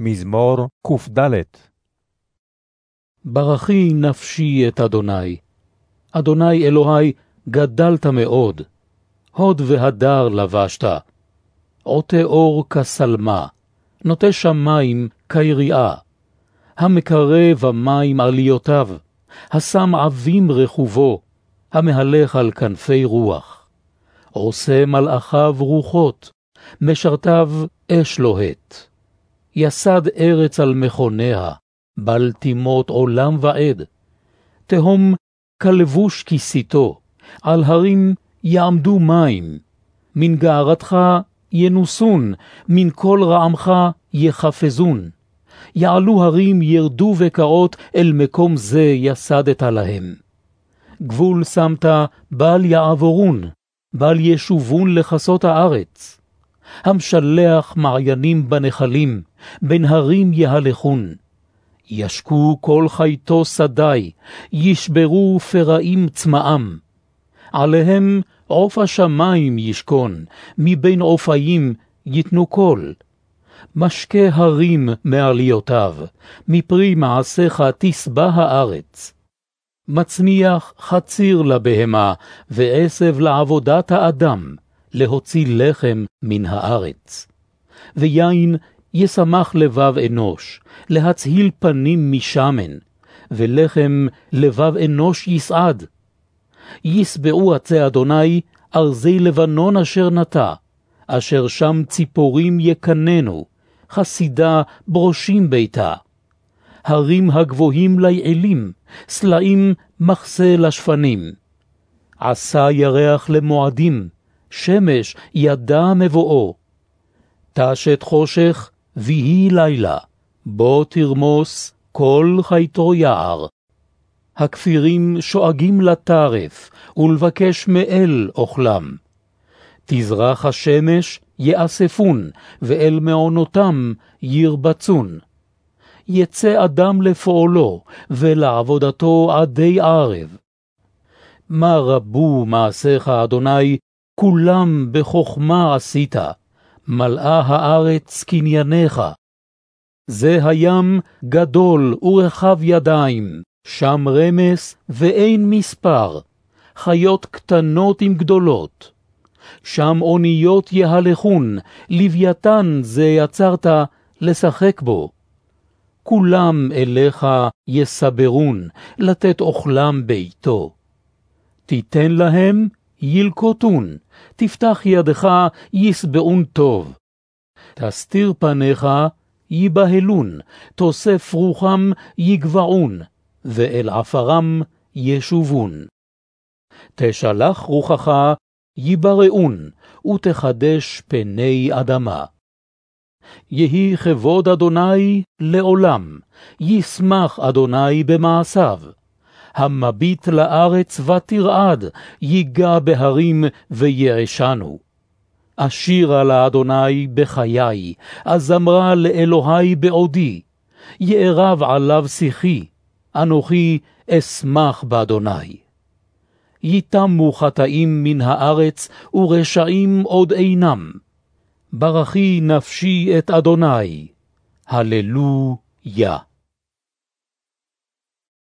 מזמור קד. ברכי נפשי את אדוני. אדוני אלוהי, גדלת מאוד. הוד והדר לבשת. עוטה אור כשלמה, נוטה שמים כיריעה. המקרב המים עליותיו, השם עבים רכובו, המהלך על כנפי רוח. עושה מלאכיו רוחות, משרתיו אש לוהט. יסד ארץ על מכוניה, בל תימות עולם ועד. תהום כלבוש כיסיתו, על הרים יעמדו מים. מן גערתך ינוסון, מן כל רעמך יחפזון. יעלו הרים ירדו וקעות, אל מקום זה יסדת להם. גבול שמת, בל יעבורון, בל ישובון לכסות הארץ. המשלח מעיינים בנחלים, בין הרים יהלכון. ישקו כל חייתו שדי, ישברו פראים צמאם. עליהם עוף השמים ישכון, מבין עופיים יתנו קול. משקה הרים מעליותיו, מפרי מעשיך תשבע הארץ. מצמיח חציר לבהמה, ועשב לעבודת האדם, להוציא לחם מן הארץ. ויין ישמח לבב אנוש, להצהיל פנים משמן, ולחם לבב אנוש יסעד. ישבעו עצי אדוני ארזי לבנון אשר נטע, אשר שם ציפורים יקננו, חסידה ברושים ביתה. הרים הגבוהים ליעלים, סלעים מחסה לשפנים. עשה ירח למועדים, שמש ידע מבואו. תשת חושך ויהי לילה, בו תרמוס כל חייתו יער. הכפירים שואגים לטרף, ולבקש מאל אוכלם. תזרח השמש יאספון, ואל מעונותם ירבצון. יצא אדם לפועלו, ולעבודתו עדי ערב. מה רבו מעשיך, אדוני, כולם בחכמה עשית, מלאה הארץ קנייניך. זה הים גדול ורחב ידיים, שם רמס ואין מספר, חיות קטנות עם גדולות. שם אוניות יהלכון, לוויתן זה יצרת לשחק בו. כולם אליך יסברון, לתת אוכלם ביתו. תיתן להם ילקוטון, תפתח ידך ישבעון טוב. תסתיר פניך ייבהלון, תוסף רוחם יגבעון, ואל עפרם ישובון. תשלח רוחך ייבראון, ותחדש פני אדמה. יהי כבוד אדוני לעולם, ישמח אדוני במעשיו. המביט לארץ ותרעד, ייגע בהרים ויעשנו. אשירה לאדוני בחיי, אזמרה לאלוהי בעודי. יערב עליו שיחי, אנוכי אשמח באדוני. ייתמו חטאים מן הארץ, ורשעים עוד אינם. ברכי נפשי את אדוני, הללויה.